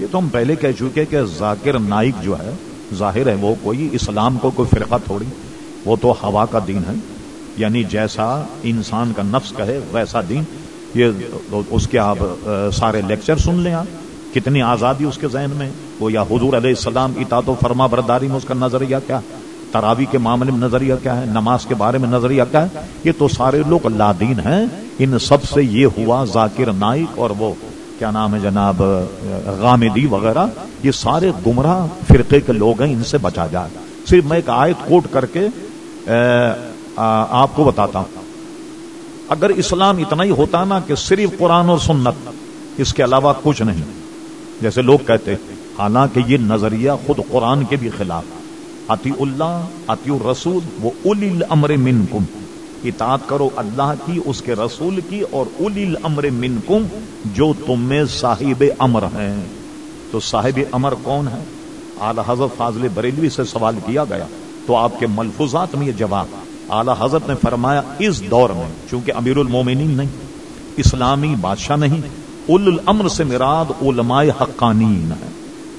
یہ تو ہم پہلے کہہ چکے کہ ذاکر نائک جو ہے، ظاہر ہے وہ کوئی اسلام کو کوئی فرقہ تھوڑی، وہ تو ہوا کا دین ہے۔ یعنی جیسا انسان کا نفس کہے، ویسا دین۔ یہ اس کے آپ سارے لیکچر سن لیں آپ۔ کتنی آزادی اس کے ذہن میں۔ وہ یا حضور علیہ السلام اطاعت و فرما برداری میں اس کا نظریہ کیا؟ تراوی کے معاملے میں نظریہ کیا ہے؟ نماز کے بارے میں نظریہ کیا ہے؟ یہ تو سارے لوگ اللہ دین ہیں۔ ان سب سے یہ ہوا ذاکر نائک اور وہ کیا نام ہے جناب، غامدی وغیرہ، یہ سارے گمراہ فرقے کے لوگ ہیں، ان سے بچا جائے صرف میں ایک آیت کوٹ کر کے آپ کو بتاتا ہوں۔ اگر اسلام اتنا ہی ہوتا نا کہ صرف قرآن اور سنت، اس کے علاوہ کچھ نہیں۔ جیسے لوگ کہتے حالانکہ یہ نظریہ خود قرآن کے بھی خلاف۔ عطی اللہ عطی الرسول، وہ الی الامر منکم۔ اطاعت کرو اللہ کی، اس کے رسول کی اور الی الامر منکم جو تم میں صاحب امر ہیں۔ تو صاحب امر کون ہے؟ اعلی حضرت فاضل بریلوی سے سوال کیا گیا۔ تو آپ کے ملفوظات میں یہ جواب۔ اعلی حضرت نے فرمایا، اس دور میں، چونکہ امیر المومنین نہیں، اسلامی بادشاہ نہیں اول الامر سے مراد علماء حقانین ہے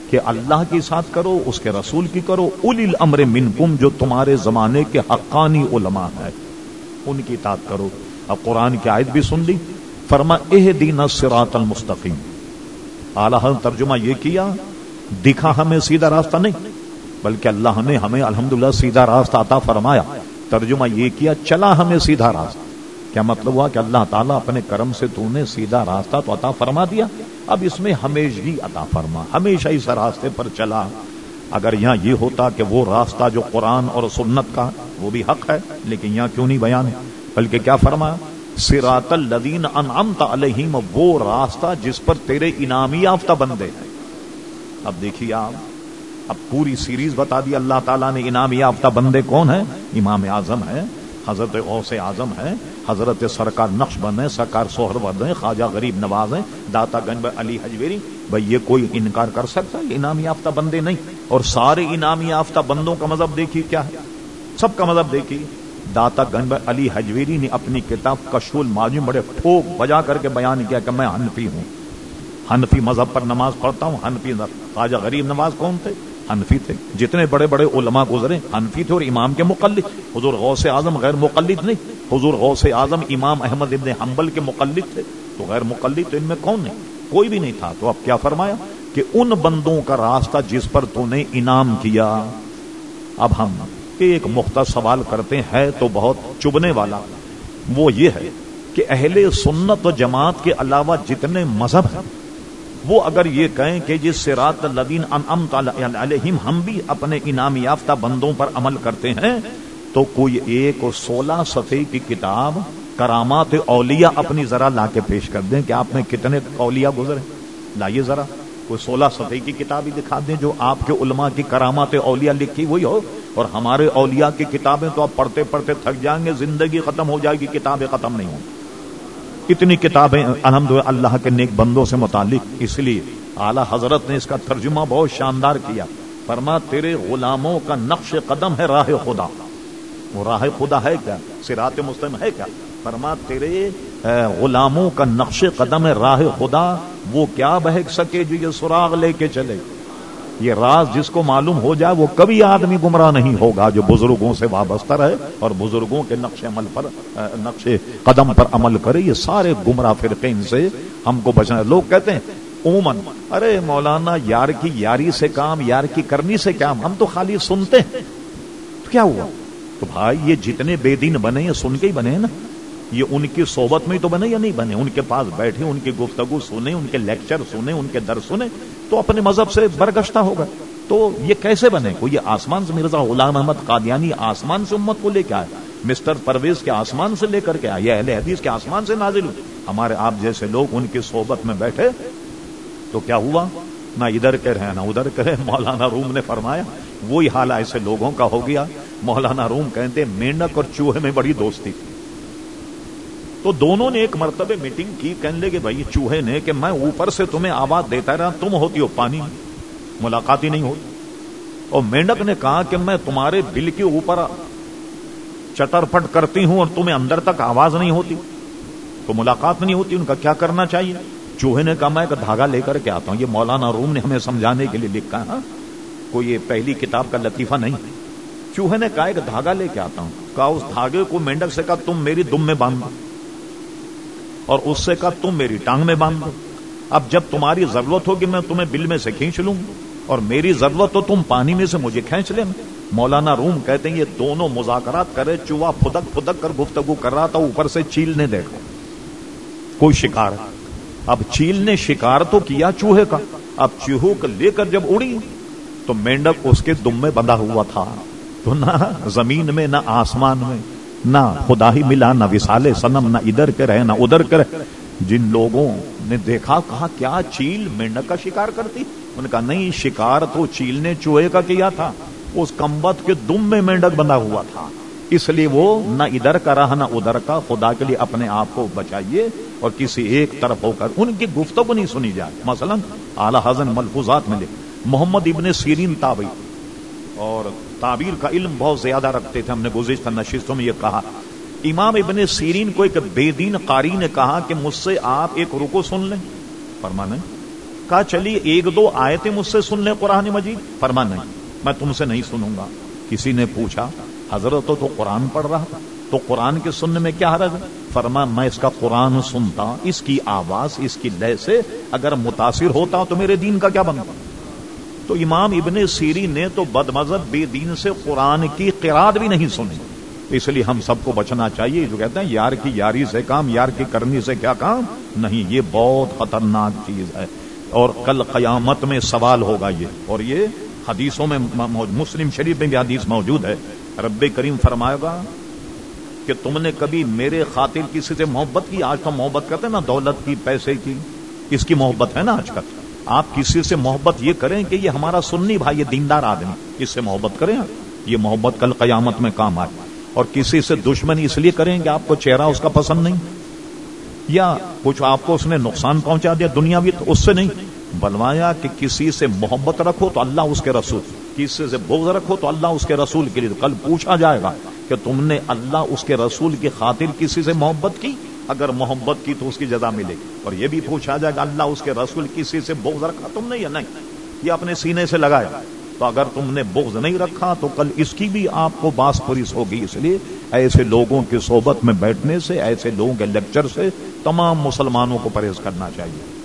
کہ اللہ کی ساتھ کرو، اس کے رسول کی کرو اول الامر منکم جو تمہارے زمانے کے حقانی علماء ہے ان کی اطاعت کرو۔ اب قرآن کی آیت بھی سن لی۔ فرما اہ دین سرات المستقیم۔ اعلی ترجمہ یہ کیا، دکھا ہمیں سیدھا راستہ نہیں، بلکہ اللہ نے ہمیں الحمدللہ سیدھا راستہ عطا فرمایا۔ ترجمہ یہ کیا، چلا ہمیں سیدھا راستہ۔ کیا مطلب ہوا کہ اللہ تعالیٰ اپنے کرم سے تو نے سیدھا راستہ تو عطا فرما دیا؟ اب اس میں ہمیشہ ہی عطا فرما، ہمیشہ اس راستے پر چلا۔ اگر یہاں یہ ہوتا کہ وہ راستہ جو قرآن اور سنت کا وہ بھی حق ہے، لیکن یہاں کیوں نہیں بیان ہے؟ بلکہ کیا فرما سرات الدین انعمت علیہم، وہ راستہ جس پر تیرے انعامی یافتہ بندے ہیں۔ اب دیکھیے آپ، اب پوری سیریز بتا دی، اللہ تعالیٰ نے انعام یافتہ بندے کون ہیں؟ امام اعظم ہے حضرت غوث اعظم ہے حضرت سرکار نقش بند ہے سرکار سوہر ورد خواجہ غریب نواز ہے داتا گنج علی حجویری۔ بھائی، یہ کوئی انکار کر سکتا ہے؟ انعام یافتہ بندے نہیں۔ اور سارے انعام یافتہ بندوں کا مذہب دیکھیے کیا ہے؟ سب کا مذہب دیکھیے داتا گنج علی حجویری نے اپنی کتاب کشول ماجی بڑے ٹھوک بجا کر کے بیان کیا کہ میں حنفی ہوں۔ حنفی مذہب پر نماز پڑھتا ہوں، حنفی خواجہ غریب نواز کون تھے؟ حنفی تھے۔ جتنے بڑے بڑے علماء گزرے، حنفی تھے اور امام کے مقلد۔ حضور غوث اعظم غیر مقلد نہیں۔ حضور غوث اعظم امام احمد ابن حنبل کے مقلد تھے۔ تو غیر مقلد تو ان میں کون نہیں کوئی بھی نہیں تھا۔ تو اب کیا فرمایا؟ کہ ان بندوں کا راستہ جس پر تو نے انعام کیا، اب ہم ایک مختص سوال کرتے ہیں تو بہت چبنے والا۔ وہ یہ ہے کہ اہل سنت و جماعت کے علاوہ جتنے مذہب ہیں، وہ اگر یہ کہیں کہ جس سے رات الدین علیہم ہم بھی اپنے انعام یافتہ بندوں پر عمل کرتے ہیں، تو کوئی ایک اور سولہ صفحے کی کتاب کرامات اولیاء اپنی ذرا لا کے پیش کر دیں کہ آپ نے کتنے اولیاء گزرے۔ لائیے ذرا، کوئی سولہ صفحے کی کتاب ہی دکھا دیں جو آپ کے علماء کی کرامات اولیاء لکھی ہوئی ہو۔ اور ہمارے اولیاء کی کتابیں تو آپ پڑھتے پڑھتے تھک جائیں گے، زندگی ختم ہو جائے گی، کتابیں ختم نہیں ہوں۔ اتنی کتابیں الحمد اللہ کے نیک بندوں سے متعلق، اس لیے اعلی حضرت نے اس کا ترجمہ بہت شاندار کیا۔ فرما، تیرے غلاموں کا نقش قدم ہے راہ خدا۔ وہ راہ خدا ہے کیا؟ سرات مسلم ہے کیا؟ فرما، تیرے غلاموں کا نقش قدم ہے راہ خدا، وہ کیا بہک سکے جو یہ سراغ لے کے چلے؟ یہ راز جس کو معلوم ہو جائے وہ کبھی آدمی گمراہ نہیں ہوگا جو بزرگوں سے وابستہ رہے اور بزرگوں کے نقش عمل پر نقش قدم پر عمل کرے، یہ سارے گمراہ فرقے ان سے ہم کو بچنا لوگ کہتے ہیں، عموماً، ارے مولانا، یار کی یاری سے کام، یار کی کرنی سے کام، ہم تو خالی سنتے ہیں۔ تو کیا ہوا؟ تو بھائی، یہ جتنے بے دین بنے، یہ سن کے ہی بنے نا۔ یہ ان کی صحبت میں تو بنے یا نہیں بنے؟ ان کے پاس بیٹھے، ان کی گفتگو سنے ان کے لیکچر سنے ان کے در سنے تو اپنے مذہب سے برگشتہ ہوگا۔ تو یہ کیسے بنے؟ کوئی یہ آسمان سے مرزا غلام احمد قادیانی آسمان سے امت کو لے کے آئے مسٹر پرویز کے آسمان سے لے کر کے آئے اہل حدیث کے آسمان سے نازل ہو ہمارے آپ جیسے لوگ ان کی صحبت میں بیٹھے، تو کیا ہوا؟ نہ ادھر کے رہے نہ ادھر کے رہے مولانا روم نے فرمایا، وہی حال ایسے لوگوں کا ہو گیا۔ مولانا روم کہتے مینڈک اور چوہے میں بڑی دوستی۔ تھی تو دونوں نے ایک مرتبہ میٹنگ کی کہنے لگے بھائی چوہے نے کہ میں اوپر سے تمہیں آواز دیتا رہا، تم ہوتی ہو پانی۔ ملاقات ہی نہیں ہوتی اور مینڈک نے کہا کہ میں تمہارے بل کے اوپر چٹر پٹ کرتی ہوں اور تمہیں اندر تک آواز نہیں ہوتی۔ تو ملاقات نہیں ہوتی، ان کا کیا کرنا چاہیے؟ چوہے نے کہا، میں ایک دھاگا لے کر کے آتا ہوں۔ یہ مولانا روم نے ہمیں سمجھانے کے لیے لکھا ہے۔ کوئی یہ پہلی کتاب کا لطیفہ نہیں۔ چوہے نے کہا، ایک دھاگا لے کے آتا ہوں۔ کہا، اس دھاگے کو مینڈک سے کہا، تم میری دم میں باندھ اور اس سے کہا، تم میری ٹانگ میں باندھ دو۔ اب جب تمہاری ضرورت ہوگی، میں تمہیں بل میں سے کھینچ لوں اور میری ضرورت تو تم پانی میں سے مجھے کھینچ لیں مولانا روم کہتے ہیں، یہ دونوں مذاکرات کرے چوہا پھدک پھدک کر گفتگو کر رہا تھا، اوپر سے چیلنے دیکھو۔ کوئی شکار اب چیل نے شکار تو کیا چوہے کا۔ اب چوہو کو لے کر جب اڑی، تو مینڈک اس کے دم میں بندھا ہوا تھا۔ تو نہ زمین میں، نہ آسمان میں۔ نہ خدا ہی ملا، نہ وسالے سنم نہ ادھر کے رہے نہ ادھر کے رہے جن لوگوں نے دیکھا، کہا، کیا چیل مینڈک کا شکار کرتی؟ ان کا نہیں، شکار تو چیل نے چوہے کا کیا تھا۔ اس کمبت کے دم میں مینڈک بندھا ہوا تھا۔ اس لیے وہ نہ ادھر کا رہا، نہ ادھر کا۔ خدا کے لیے اپنے آپ کو بچائیے اور کسی ایک طرف ہو کر ان کی گفتگو نہیں سنی جائے۔ مثلا اعلی حضن ملفوظات میں لے محمد ابن سیرین تابی اور تعبیر کا علم بہت زیادہ رکھتے تھے ہم نے گزشتہ نشستوں میں یہ کہا۔ امام ابن سیرین کو ایک بے دین قاری نے کہا کہ مجھ سے آپ ایک رکو سن لیں۔ فرمانے کہا، چلیے، ایک دو آیتیں مجھ سے سن لیں قرآن مجید۔ فرمانے میں تم سے نہیں سنوں گا۔ کسی نے پوچھا، حضرت تو قرآن پڑھ رہا تھا، تو قرآن کے سننے میں کیا حرض ہے؟ فرما، میں اس کا قرآن سنتا اس کی آواز، اس کی لہ سے اگر متاثر ہوتا تو میرے دین کا کیا بنتا؟ تو امام ابن سیری نے تو بد مذہب بے دین سے قرآن کی قرآد بھی نہیں سنی۔ اس لیے ہم سب کو بچنا چاہیے۔ جو کہتے ہیں، یار کی یاری سے کام، یار کی کرنی سے کیا کام؟ نہیں، یہ بہت خطرناک چیز ہے۔ اور کل قیامت میں سوال ہوگا یہ۔ اور یہ حدیثوں میں مسلم شریف میں بھی حدیث موجود ہے۔ رب کریم فرمائے گا کہ تم نے کبھی میرے خاطر کسی سے محبت کی؟ آج تو محبت کرتے نا، دولت کی، پیسے کی۔ اس کی محبت ہے نا آج کل؟ آپ کسی سے محبت یہ کریں کہ یہ ہمارا سننی بھائی، یہ دیندار آدمی، اس سے محبت کریں یہ محبت کل قیامت میں کام آئے۔ اور کسی سے دشمنی اس لیے کریں کہ آپ کو چہرہ اس کا پسند نہیں؟ یا کچھ آپ کو اس نے نقصان پہنچا دیا دنیا بھی تو اس سے نہیں۔ بلوایا کہ کسی سے محبت رکھو تو اللہ اس کے رسول، کسی سے بغض رکھو تو اللہ اس کے رسول کے لیے۔ کل پوچھا جائے گا کہ تم نے اللہ اس کے رسول کی خاطر کسی سے محبت کی؟ اگر محبت کی تو اس کی جزا ملے گی۔ اور یہ بھی پوچھا جائے گا، اللہ اس کے رسول کسی سے بغض رکھا؟ تم نے یا نہیں؟ یہ اپنے سینے سے لگایا۔ تو اگر تم نے بغض نہیں رکھا، تو کل اس کی بھی آپ کو باس پوریس ہوگی۔ اس لیے ایسے لوگوں کی صحبت میں بیٹھنے سے، ایسے لوگوں کے لیکچر سے تمام مسلمانوں کو پرہیز کرنا چاہیے۔